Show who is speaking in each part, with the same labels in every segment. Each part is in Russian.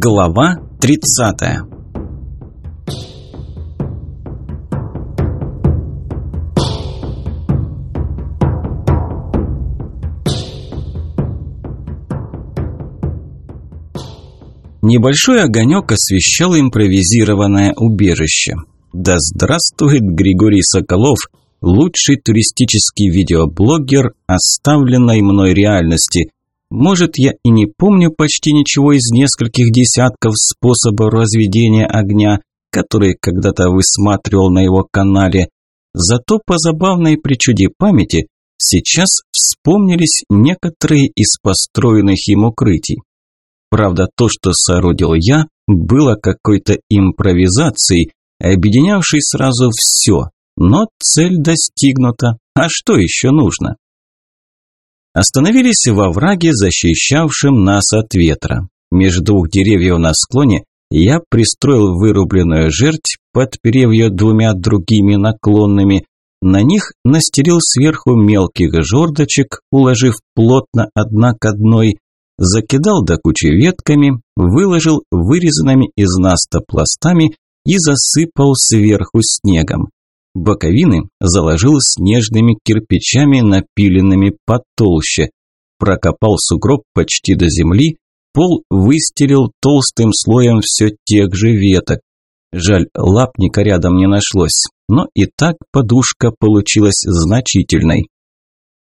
Speaker 1: Глава 30 Небольшой огонек освещал импровизированное убежище. Да здравствует Григорий Соколов, лучший туристический видеоблогер оставленной мной реальности. Может, я и не помню почти ничего из нескольких десятков способов разведения огня, которые когда-то высматривал на его канале. Зато по забавной причуде памяти сейчас вспомнились некоторые из построенных им укрытий. Правда, то, что соорудил я, было какой-то импровизацией, объединявшей сразу все. Но цель достигнута. А что еще нужно? Остановились во враге, защищавшем нас от ветра. Между двух деревьев на склоне я пристроил вырубленную жерть, подперев ее двумя другими наклонными. На них настелил сверху мелких жердочек, уложив плотно одна к одной, закидал до кучи ветками, выложил вырезанными из наста пластами и засыпал сверху снегом. Боковины заложил снежными кирпичами, напиленными потолще. Прокопал сугроб почти до земли, пол выстелил толстым слоем все тех же веток. Жаль, лапника рядом не нашлось, но и так подушка получилась значительной.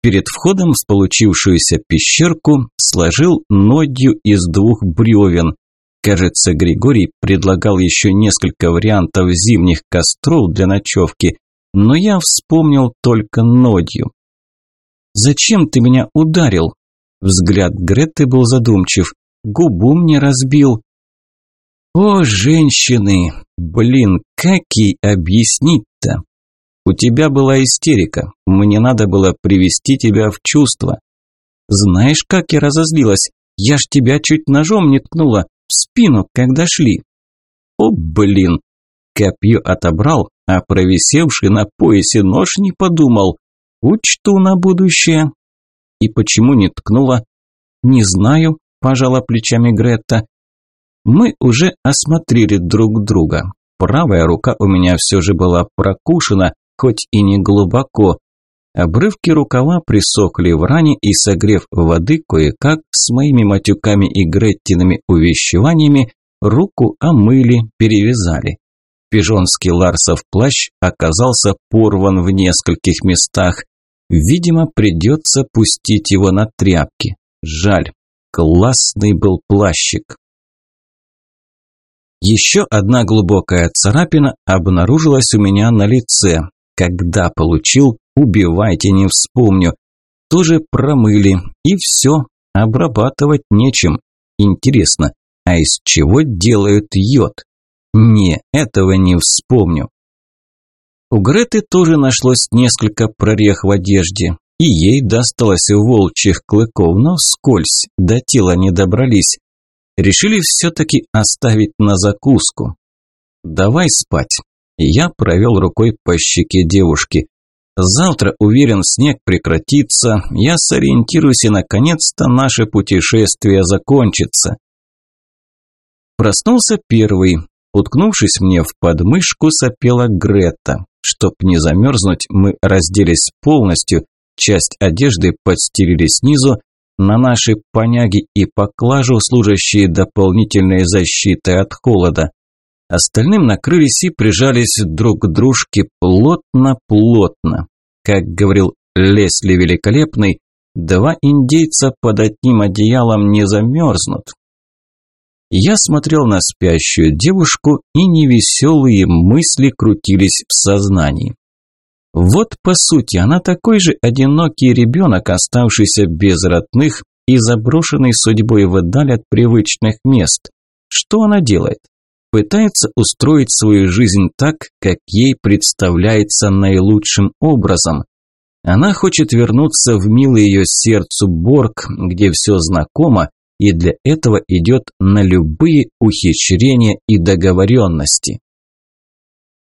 Speaker 1: Перед входом в получившуюся пещерку сложил нодью из двух бревен. Кажется, Григорий предлагал еще несколько вариантов зимних костров для ночевки, но я вспомнил только нодью. «Зачем ты меня ударил?» Взгляд Греты был задумчив. «Губу мне разбил». «О, женщины! Блин, как ей объяснить-то?» У тебя была истерика. Мне надо было привести тебя в чувство. Знаешь, как я разозлилась? Я ж тебя чуть ножом не ткнула в спину, когда шли. О, блин. Копье отобрал, а провисевший на поясе нож не подумал. Учту на будущее. И почему не ткнула? Не знаю, пожала плечами Гретта. Мы уже осмотрели друг друга. Правая рука у меня все же была прокушена, хоть и не глубоко. Обрывки рукава присохли в ране и, согрев воды кое-как с моими матюками и Греттиными увещеваниями, руку омыли, перевязали. Пижонский Ларсов плащ оказался порван в нескольких местах. Видимо, придется пустить его на тряпки. Жаль, классный был плащик. Еще одна глубокая царапина обнаружилась у меня на лице, когда получил, убивайте, не вспомню. Тоже промыли, и все, обрабатывать нечем. Интересно, а из чего делают йод? Не, этого не вспомню. У Греты тоже нашлось несколько прорех в одежде, и ей досталось волчьих клыков, но вскользь, до тела не добрались. Решили все-таки оставить на закуску. Давай спать. Я провел рукой по щеке девушки. Завтра, уверен, снег прекратится, я сориентируюсь и, наконец-то, наше путешествие закончится. Проснулся первый. Уткнувшись мне в подмышку, сопела Грета. Чтоб не замерзнуть, мы разделись полностью, часть одежды подстелили снизу, на наши поняги и поклажу, служащие дополнительной защитой от холода. Остальным накрылись и прижались друг к дружке плотно-плотно. Как говорил Лесли Великолепный, два индейца под одним одеялом не замерзнут. Я смотрел на спящую девушку, и невеселые мысли крутились в сознании. Вот, по сути, она такой же одинокий ребенок, оставшийся без родных и заброшенный судьбой вдаль от привычных мест. Что она делает? Пытается устроить свою жизнь так, как ей представляется наилучшим образом. Она хочет вернуться в милый ее сердцу Борг, где все знакомо, и для этого идет на любые ухищрения и договоренности.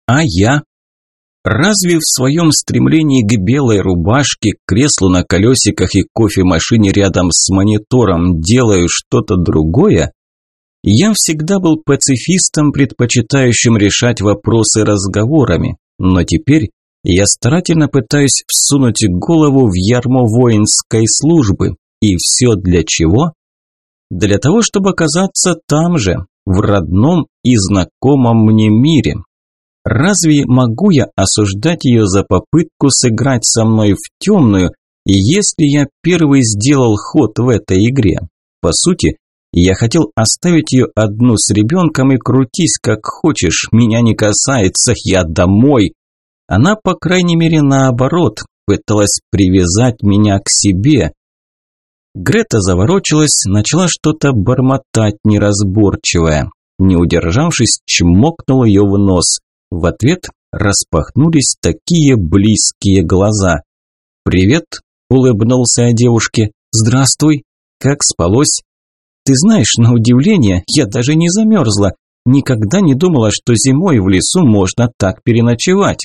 Speaker 1: А я? Разве в своем стремлении к белой рубашке, креслу на колесиках и кофемашине рядом с монитором делаю что-то другое? Я всегда был пацифистом, предпочитающим решать вопросы разговорами, но теперь я старательно пытаюсь всунуть голову в ярмо воинской службы. И все для чего? Для того, чтобы оказаться там же, в родном и знакомом мне мире. Разве могу я осуждать ее за попытку сыграть со мной в темную, если я первый сделал ход в этой игре? По сути, я хотел оставить ее одну с ребенком и крутись как хочешь, меня не касается, я домой. Она, по крайней мере, наоборот, пыталась привязать меня к себе. Грета заворочилась, начала что-то бормотать неразборчивое. Не удержавшись, чмокнул ее в нос. В ответ распахнулись такие близкие глаза. «Привет», – улыбнулся я девушке. «Здравствуй. Как спалось?» «Ты знаешь, на удивление, я даже не замерзла. Никогда не думала, что зимой в лесу можно так переночевать».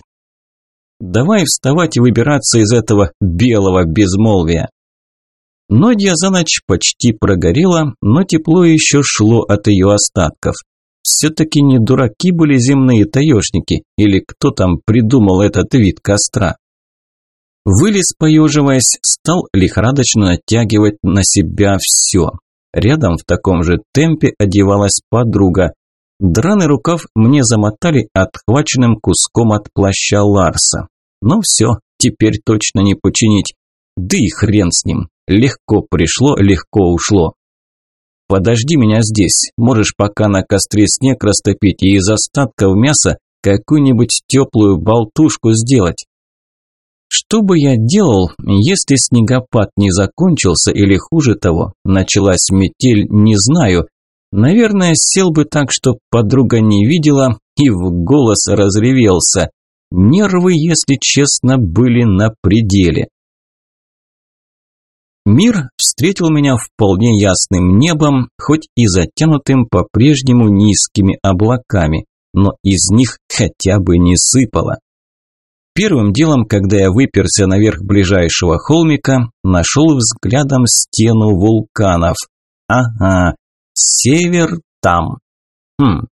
Speaker 1: Давай вставать и выбираться из этого белого безмолвия. Нодья за ночь почти прогорела, но тепло еще шло от ее остатков. Все-таки не дураки были земные таежники, или кто там придумал этот вид костра. Вылез, поеживаясь, стал лихорадочно натягивать на себя все. Рядом в таком же темпе одевалась подруга. Драный рукав мне замотали отхваченным куском от плаща Ларса. Но все, теперь точно не починить. Да и хрен с ним. Легко пришло, легко ушло. Подожди меня здесь. Можешь пока на костре снег растопить и из остатков мяса какую-нибудь теплую болтушку сделать. Что бы я делал, если снегопад не закончился или хуже того, началась метель, не знаю, Наверное, сел бы так, что подруга не видела и в голос разревелся. Нервы, если честно, были на пределе. Мир встретил меня вполне ясным небом, хоть и затянутым по-прежнему низкими облаками, но из них хотя бы не сыпало. Первым делом, когда я выперся наверх ближайшего холмика, нашел взглядом стену вулканов. Ага, Север там. Хм,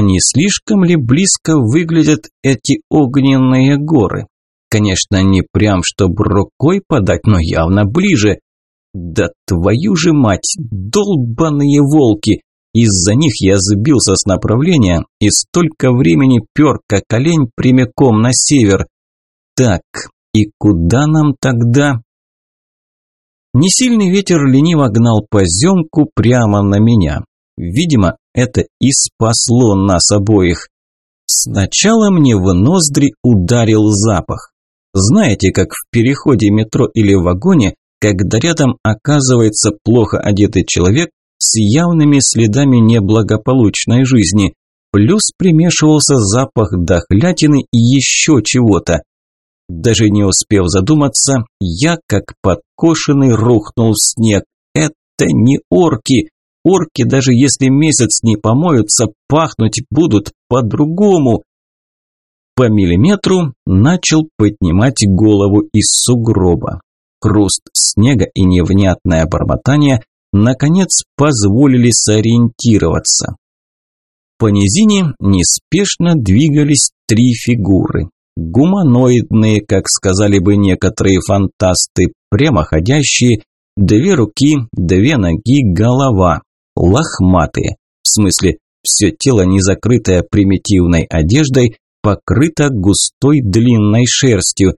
Speaker 1: не слишком ли близко выглядят эти огненные горы? Конечно, не прям, чтобы рукой подать, но явно ближе. Да твою же мать, долбаные волки! Из-за них я сбился с направления и столько времени пер, как олень, прямиком на север. Так, и куда нам тогда? Несильный ветер лениво гнал поземку прямо на меня. Видимо, это и спасло нас обоих. Сначала мне в ноздри ударил запах. Знаете, как в переходе метро или вагоне, когда рядом оказывается плохо одетый человек с явными следами неблагополучной жизни, плюс примешивался запах дохлятины и еще чего-то. Даже не успев задуматься, я, как подкошенный, рухнул в снег. Это не орки. Орки, даже если месяц не помоются, пахнуть будут по-другому. По миллиметру начал поднимать голову из сугроба. Хруст снега и невнятное бормотание наконец позволили сориентироваться. По низине неспешно двигались три фигуры. Гуманоидные, как сказали бы некоторые фантасты, прямоходящие, две руки, две ноги, голова, лохматые. В смысле, все тело, не закрытое примитивной одеждой, покрыто густой длинной шерстью.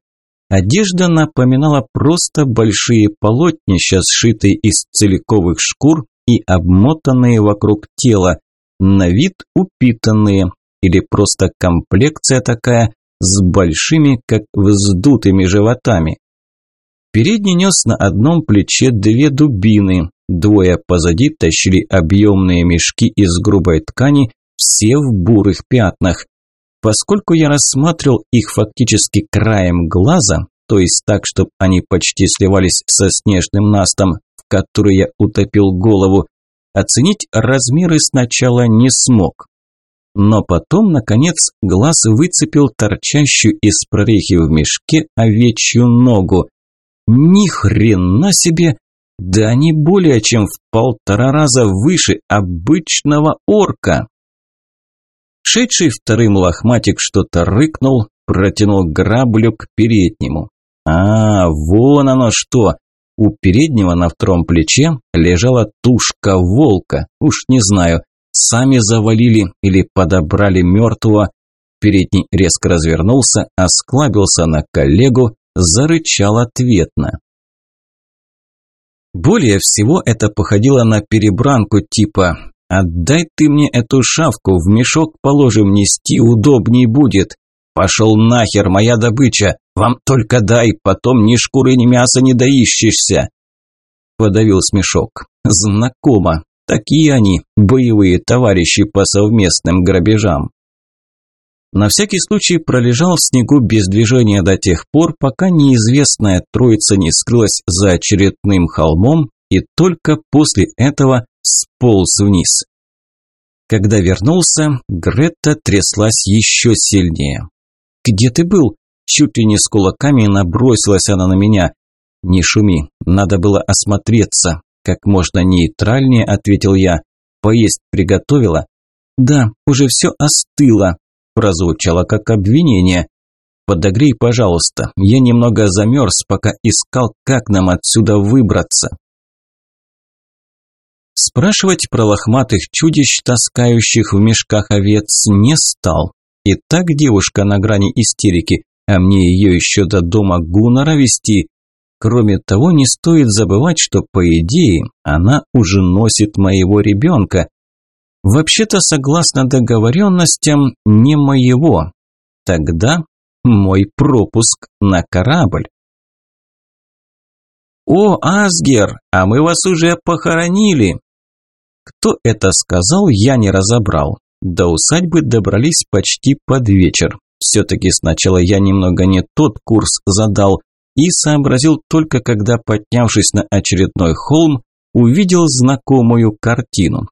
Speaker 1: Одежда напоминала просто большие полотнища, сшитые из целиковых шкур и обмотанные вокруг тела, на вид упитанные, или просто комплекция такая, с большими, как вздутыми животами. Передний нес на одном плече две дубины, двое позади тащили объемные мешки из грубой ткани, все в бурых пятнах. Поскольку я рассматривал их фактически краем глаза, то есть так, чтобы они почти сливались со снежным настом, в который я утопил голову, оценить размеры сначала не смог. Но потом, наконец, глаз выцепил торчащую из прорехи в мешке овечью ногу. Ни хрена себе! Да они более чем в полтора раза выше обычного орка. Шедший вторым лохматик что-то рыкнул, протянул граблю к переднему. А, вон оно что! У переднего на втором плече лежала тушка волка. Уж не знаю, сами завалили или подобрали мертвого. Передний резко развернулся, осклабился на коллегу, зарычал ответно. Более всего это походило на перебранку типа «Отдай ты мне эту шавку, в мешок положим, нести удобней будет». «Пошел нахер, моя добыча! Вам только дай, потом ни шкуры, ни мяса не доищешься!» Подавил смешок. «Знакомо. Такие они, боевые товарищи по совместным грабежам». На всякий случай пролежал в снегу без движения до тех пор, пока неизвестная троица не скрылась за очередным холмом и только после этого сполз вниз. Когда вернулся, Гретта тряслась еще сильнее. «Где ты был?» Чуть ли не с кулаками набросилась она на меня. «Не шуми, надо было осмотреться», – как можно нейтральнее ответил я. «Поесть приготовила?» «Да, уже все остыло», – прозвучало как обвинение. «Подогрей, пожалуйста, я немного замерз, пока искал, как нам отсюда выбраться». Спрашивать про лохматых чудищ, таскающих в мешках овец, не стал. И так девушка на грани истерики, а мне ее еще до дома Гуннера вести. Кроме того, не стоит забывать, что, по идее, она уже носит моего ребенка. Вообще-то, согласно договоренностям, не моего. Тогда мой пропуск на корабль. «О, Асгер, а мы вас уже похоронили!» Кто это сказал, я не разобрал. До усадьбы добрались почти под вечер. Все-таки сначала я немного не тот курс задал и сообразил только когда, поднявшись на очередной холм, увидел знакомую картину.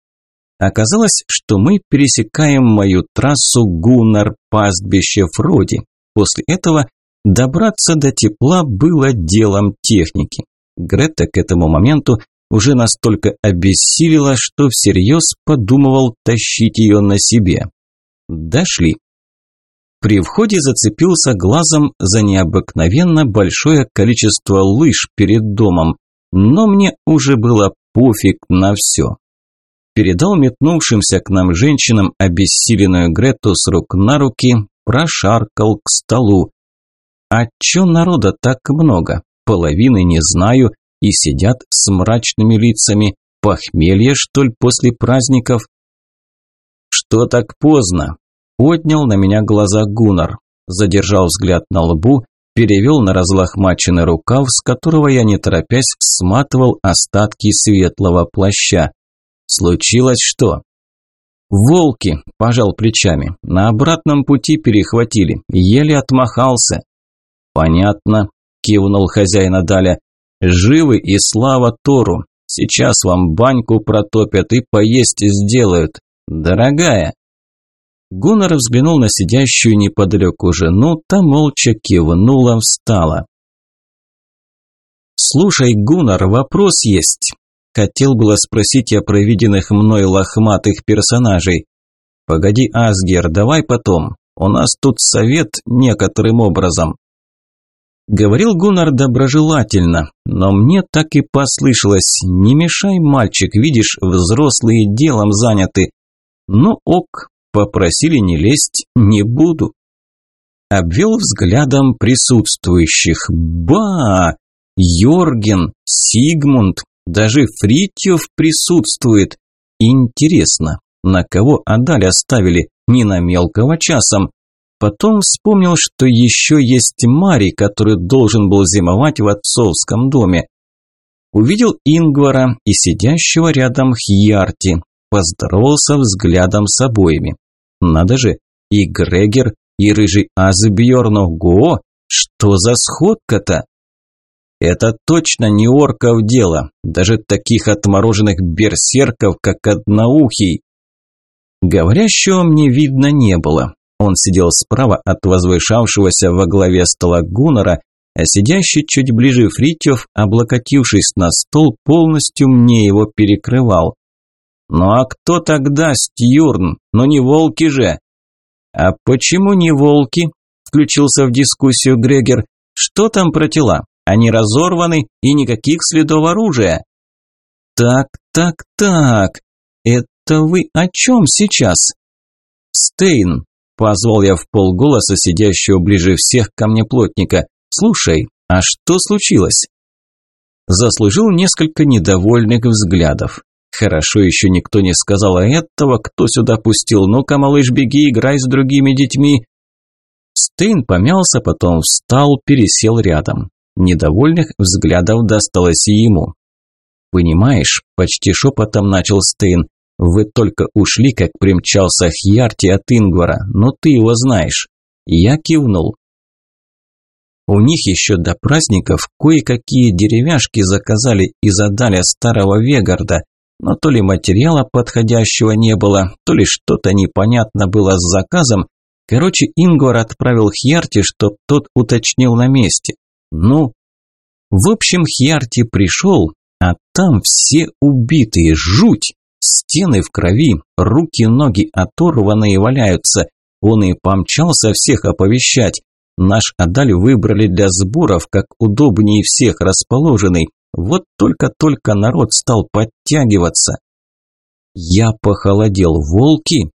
Speaker 1: Оказалось, что мы пересекаем мою трассу Гуннар-Пастбище-Фроди. После этого добраться до тепла было делом техники. Грета к этому моменту уже настолько обессилила, что всерьез подумывал тащить ее на себе. Дошли. При входе зацепился глазом за необыкновенно большое количество лыж перед домом, но мне уже было пофиг на все. Передал метнувшимся к нам женщинам обессиленную Грету с рук на руки, прошаркал к столу. А чё народа так много? Половины не знаю, и сидят с мрачными лицами. Похмелье, что ли, после праздников? Что так поздно? Поднял на меня глаза Гунар, задержал взгляд на лбу, перевел на разлохмаченный рукав, с которого я не торопясь сматывал остатки светлого плаща. Случилось что? «Волки!» – пожал плечами. «На обратном пути перехватили. Еле отмахался». «Понятно», – кивнул хозяин Адаля. Живы и слава Тору. Сейчас вам баньку протопят и поесть сделают. Дорогая. Гуннар взглянул на сидящую неподалеку жену, та молча кивнула, встала. «Слушай, Гуннар, вопрос есть. Хотел было спросить о провиденных мной лохматых персонажей. Погоди, Асгер, давай потом. У нас тут совет некоторым образом. Говорил Гуннар доброжелательно, но мне так и послышалось «Не мешай, мальчик, видишь, взрослые делом заняты». Ну ок, попросили не лезть, не буду. Обвел взглядом присутствующих. Ба! Йорген, Сигмунд, даже Фритьев присутствует. Интересно, на кого Адаль оставили? Не на мелкого часом. Потом вспомнил, что еще есть Мари, который должен был зимовать в отцовском доме. Увидел Ингвара и сидящего рядом Хьярти. Поздоровался взглядом с обоими. Надо же, и Грегер, и рыжий Асбьерн, ого, что за сходка-то? Это точно не орков дело, даже таких отмороженных берсерков, как Одноухий. Говорящего мне видно не было, он сидел справа от возвышавшегося во главе стола Гуннера, а сидящий чуть ближе Фритьев, облокотившись на стол, полностью мне его перекрывал. «Ну а кто тогда Стьюрн? Ну не волки же!» «А почему не волки?» – включился в дискуссию Грегер. «Что там про тела? Они разорваны и никаких следов оружия». «Так, так, так, это вы о чем сейчас?» «Стейн», – позвал я в полголоса сидящего ближе всех ко мне плотника. «Слушай, а что случилось?» Заслужил несколько недовольных взглядов. Хорошо еще никто не сказал а этого, кто сюда пустил. Ну-ка, малыш, беги, играй с другими детьми. Стейн помялся, потом встал, пересел рядом. Недовольных взглядов досталось и ему. «Понимаешь», – почти шепотом начал Стейн, – «вы только ушли, как примчался Хьярти от Ингвара, но ты его знаешь». Я кивнул. У них еще до праздников кое-какие деревяшки заказали из Адаля старого Вегарда, но то ли материала подходящего не было, то ли что-то непонятно было с заказом. Короче, Ингвар отправил Хьярти, чтоб тот уточнил на месте. Ну, в общем, Хьярти пришел, а там все убитые, жуть. Стены в крови, руки-ноги оторванные валяются. Он и помчался всех оповещать. Наш Адаль выбрали для сборов, как удобнее всех расположенный. Вот только-только народ стал подтягиваться. Я похолодел. Волки?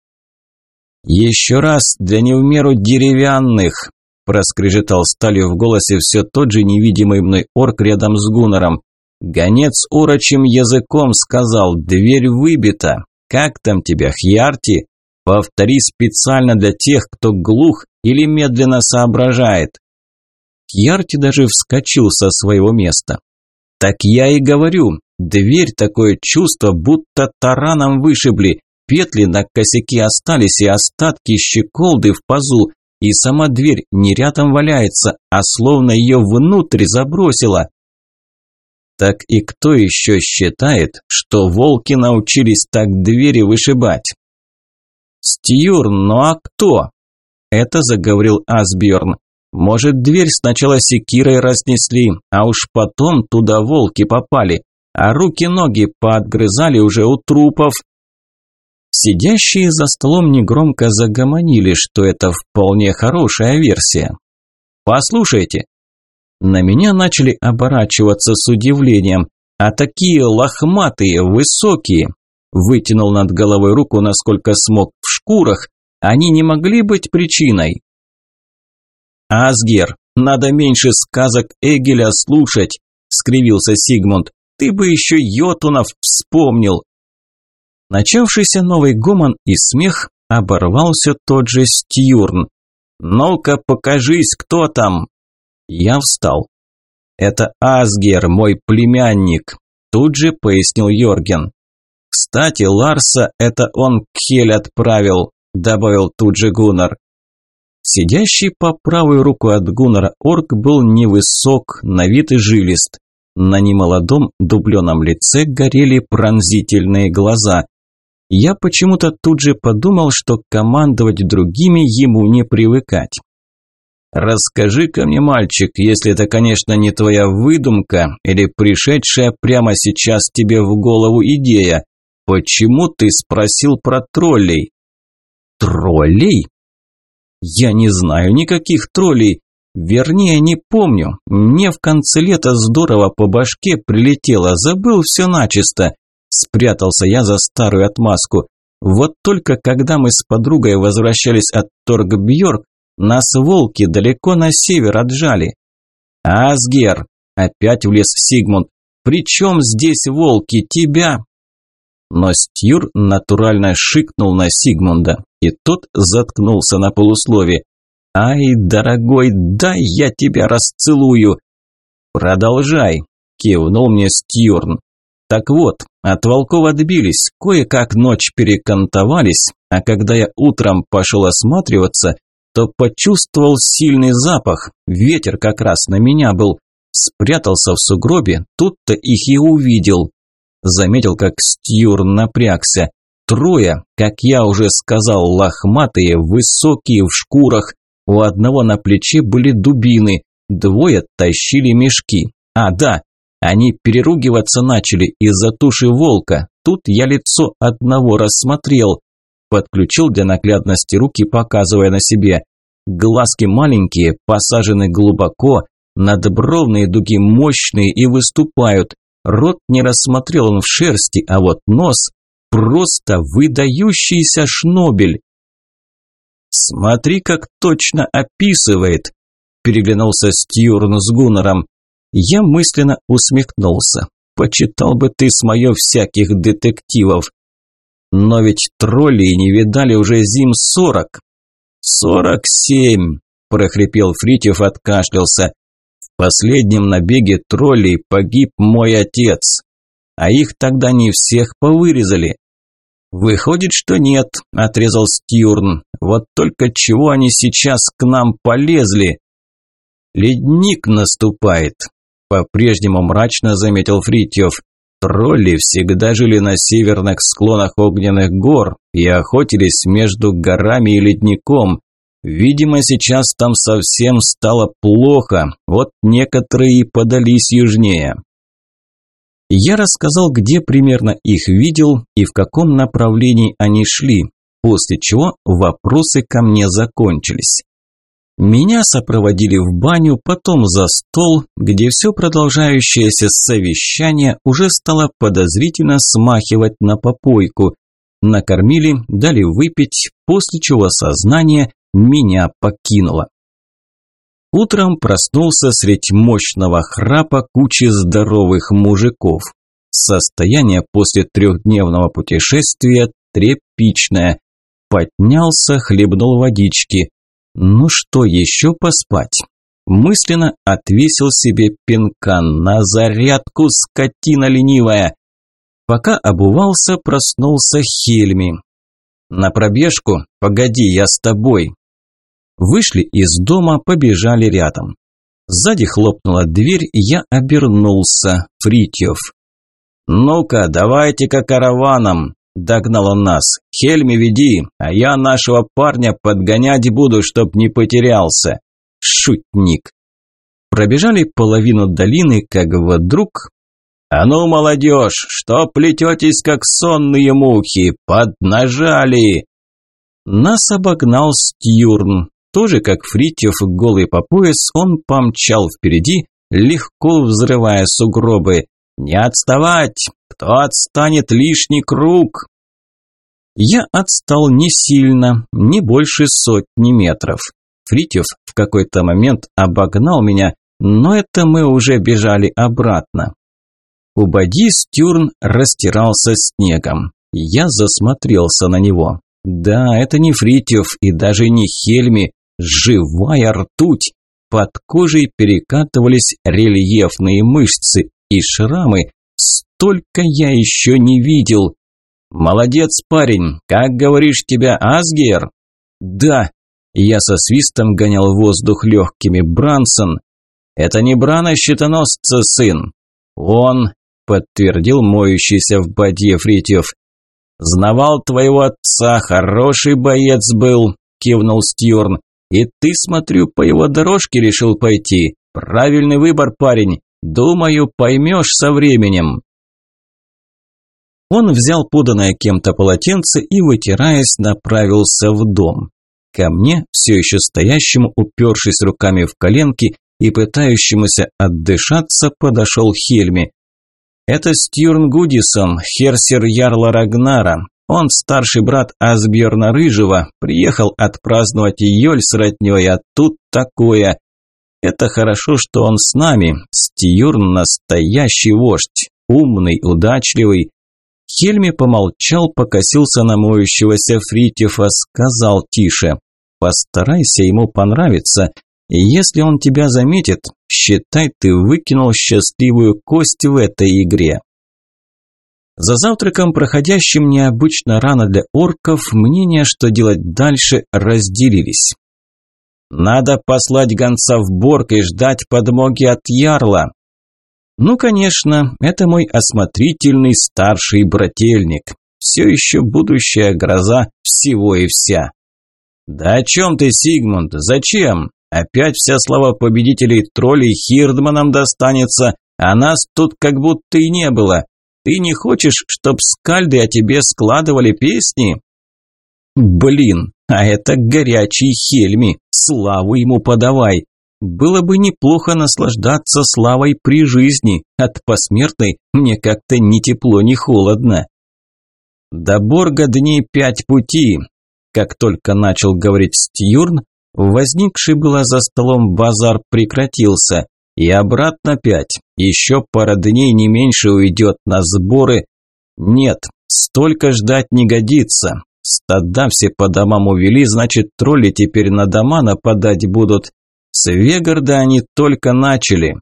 Speaker 1: Еще раз, для не в меру деревянных, проскрежетал сталью в голосе все тот же невидимый мной орк рядом с Гуннером. Гонец урочим языком сказал, дверь выбита. Как там тебя, Хьярти? Повтори специально для тех, кто глух или медленно соображает. Хьярти даже вскочил со своего места. Так я и говорю, дверь такое чувство, будто тараном вышибли, петли на косяке остались и остатки щеколды в пазу, и сама дверь не рядом валяется, а словно ее внутрь забросила. Так и кто еще считает, что волки научились так двери вышибать? Стьюр, ну а кто? Это заговорил Асбjörn. Может, дверь сначала секирой разнесли, а уж потом туда волки попали, а руки-ноги поотгрызали уже у трупов. Сидящие за столом негромко загомонили, что это вполне хорошая версия. «Послушайте». На меня начали оборачиваться с удивлением, а такие лохматые, высокие, вытянул над головой руку, насколько смог, в шкурах. Они не могли быть причиной. «Асгер, надо меньше сказок Эгеля слушать», – скривился Сигмунд. «Ты бы еще Йотунов вспомнил». Начавшийся новый гомон и смех оборвался тот же Стьюрн. «Ну-ка, покажись, кто там!» Я встал. «Это Асгер, мой племянник», – тут же пояснил Йорген. «Кстати, Ларса это он к Хель отправил», – добавил тут же Гуннар. Сидящий по правую руку от Гуннара орк был невысок, на вид и жилист. На немолодом дубленом лице горели пронзительные глаза. Я почему-то тут же подумал, что командовать другими ему не привыкать. «Расскажи-ка мне, мальчик, если это, конечно, не твоя выдумка или пришедшая прямо сейчас тебе в голову идея, Почему ты спросил про троллей? Троллей? Я не знаю никаких троллей. Вернее, не помню. Мне в конце лета здорово по башке прилетело, забыл все начисто. Спрятался я за старую отмазку. Вот только когда мы с подругой возвращались от Торгбьорк, нас волки далеко на север отжали. Асгер, опять влез Сигмунд. При чем здесь волки? Тебя но Стюр натурально шикнул на Сигмунда, и тот заткнулся на полуслове. «Ай, дорогой, дай я тебя расцелую!» «Продолжай!» – кивнул мне Стюрн. «Так вот, от волков отбились, кое-как ночь перекантовались, а когда я утром пошел осматриваться, то почувствовал сильный запах, ветер как раз на меня был. Спрятался в сугробе, тут-то их и увидел. Заметил, как Стюр напрягся. Трое, как я уже сказал, лохматые, высокие, в шкурах. У одного на плече были дубины, Двое тащили мешки. А, да, они переругиваться начали из-за туши волка. Тут я лицо одного рассмотрел. Подключил для наглядности руки, показывая на себе. Глазки маленькие, посажены глубоко, надбровные дуги мощные и выступают. Рот не рассмотрел он в шерсти, а вот нос – просто выдающийся шнобель. «Смотри, как точно описывает!» – переглянулся Стюрн с Гуннером. Я мысленно усмехнулся. Почитал бы ты с моё всяких детективов. Но ведь тролли не видали уже зим сорок. Сорок семь, прохрипел Фритьев, откашлялся. В последнем набеге троллей погиб мой отец. А их тогда не всех повырезали. Выходит, что нет, отрезал Стюрн. Вот только чего они сейчас к нам полезли? Ледник наступает, по-прежнему мрачно заметил Фритьев. Тролли всегда жили на северных склонах огненных гор и охотились между горами и ледником. Видимо, сейчас там совсем стало плохо, вот некоторые и подались южнее. Я рассказал, где примерно их видел и в каком направлении они шли, после чего вопросы ко мне закончились. Меня сопроводили в баню, потом за стол, где все продолжающееся совещание уже стало подозрительно смахивать на попойку. Накормили, дали выпить, после чего сознание меня покинуло. Утром проснулся средь мощного храпа кучи здоровых мужиков. Состояние после трехдневного путешествия трепичное. Поднялся, хлебнул водички. Ну что еще поспать? Мысленно отвесил себе пинка на зарядку, скотина ленивая. Пока обувался, проснулся Хельми. На пробежку? Погоди, я с тобой. Вышли из дома, побежали рядом. Сзади хлопнула дверь, я обернулся. Фритьев. «Ну-ка, давайте-ка караваном!» Догнал он нас. «Хельми, веди, а я нашего парня подгонять буду, чтоб не потерялся». Шутник. Пробежали половину долины, как вдруг... «А ну, молодежь, что плететесь, как сонные мухи? Поднажали!» Нас обогнал Стюрн. Тоже как Фритьев, голый по пояс, он помчал впереди, легко взрывая сугробы. «Не отставать! Кто отстанет лишний круг?» Я отстал не сильно, не больше сотни метров. Фритьев в какой-то момент обогнал меня, но это мы уже бежали обратно. У боди Стюрн растирался снегом. Я засмотрелся на него. Да, это не Фритьев и даже не Хельми, живая ртуть. Под кожей перекатывались рельефные мышцы и шрамы. Столько я еще не видел. «Молодец, парень! Как говоришь тебя, Асгер?» «Да!» Я со свистом гонял воздух легкими. «Брансон!» «Это не Брана щитоносца, сын!» «Он!» – подтвердил моющийся в бадье Фритьев. «Знавал твоего отца, хороший боец был!» – кивнул Стюрн. «И ты, смотрю, по его дорожке решил пойти. Правильный выбор, парень. Думаю, поймешь со временем». Он взял поданное кем-то полотенце и, вытираясь, направился в дом. Ко мне, все еще стоящему, упершись руками в коленки и пытающемуся отдышаться, подошел Хельми. «Это Стюрн Гудисон, херсер Ярла Рагнара. Он старший брат Асбjörна Рыжего, приехал отпраздновать Йоль с роднёй, а тут такое. Это хорошо, что он с нами. Стюрн настоящий вождь, умный, удачливый, Хельми помолчал, покосился на моющегося Фритьефа, сказал тише. «Постарайся ему понравиться. И если он тебя заметит, считай, ты выкинул счастливую кость в этой игре». За завтраком, проходящим необычно рано для орков, мнения, что делать дальше, разделились. «Надо послать гонца в Борг и ждать подмоги от Ярла», ну, конечно, это мой осмотрительный старший брательник. Все еще будущая гроза всего и вся. Да о чем ты, Сигмунд? Зачем? Опять вся слава победителей троллей Хирдманам достанется, а нас тут как будто и не было. Ты не хочешь, чтоб скальды о тебе складывали песни? Блин, а это горячий Хельми, славу ему подавай. Было бы неплохо наслаждаться славой при жизни, от посмертной мне как-то ни тепло, ни холодно. До Борга дней пять пути. Как только начал говорить Стьюрн, возникший было за столом базар прекратился. И обратно пять. Еще пара дней не меньше уйдет на сборы. Нет, столько ждать не годится. Стада все по домам увели, значит, тролли теперь на дома нападать будут. С Вегарда они только начали.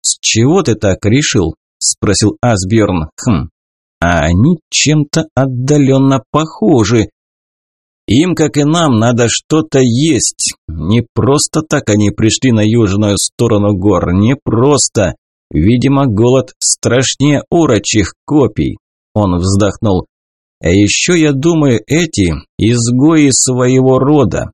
Speaker 1: «С чего ты так решил?» – спросил Асбjörn. «Хм, а они чем-то отдаленно похожи. Им, как и нам, надо что-то есть. Не просто так они пришли на южную сторону гор, не просто. Видимо, голод страшнее урочих копий. Он вздохнул. А еще, я думаю, эти изгои своего рода.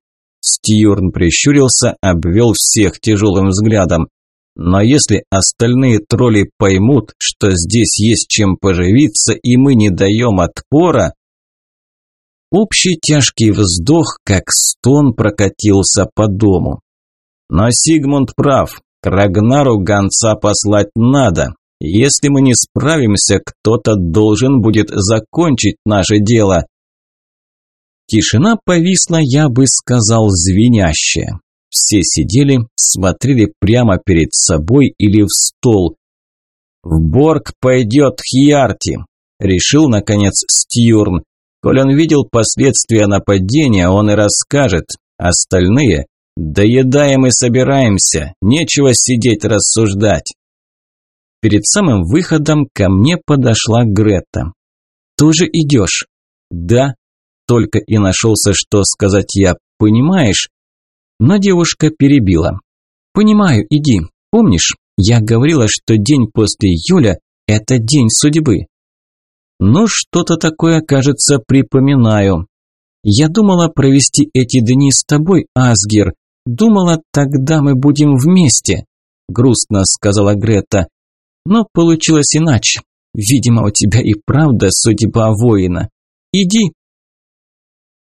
Speaker 1: Стьюрн прищурился, обвел всех тяжелым взглядом. Но если остальные тролли поймут, что здесь есть чем поживиться, и мы не даем отпора, Общий тяжкий вздох, как стон, прокатился по дому. Но Сигмунд прав, к Рагнару гонца послать надо. Если мы не справимся, кто-то должен будет закончить наше дело. Тишина повисла, я бы сказал, звенящая. Все сидели, смотрели прямо перед собой или в стол. «В Борг пойдет Хьярти», – решил, наконец, Стьюрн. Коль он видел последствия нападения, он и расскажет. Остальные доедаем и собираемся, нечего сидеть рассуждать. Перед самым выходом ко мне подошла Грета. «Тоже идешь?» «Да», только и нашелся, что сказать я, понимаешь? Но девушка перебила. «Понимаю, иди. Помнишь, я говорила, что день после июля – это день судьбы. Ну, что-то такое, кажется, припоминаю. Я думала провести эти дни с тобой, Асгер. Думала, тогда мы будем вместе, грустно сказала Грета. Но получилось иначе. Видимо, у тебя и правда судьба воина. Иди,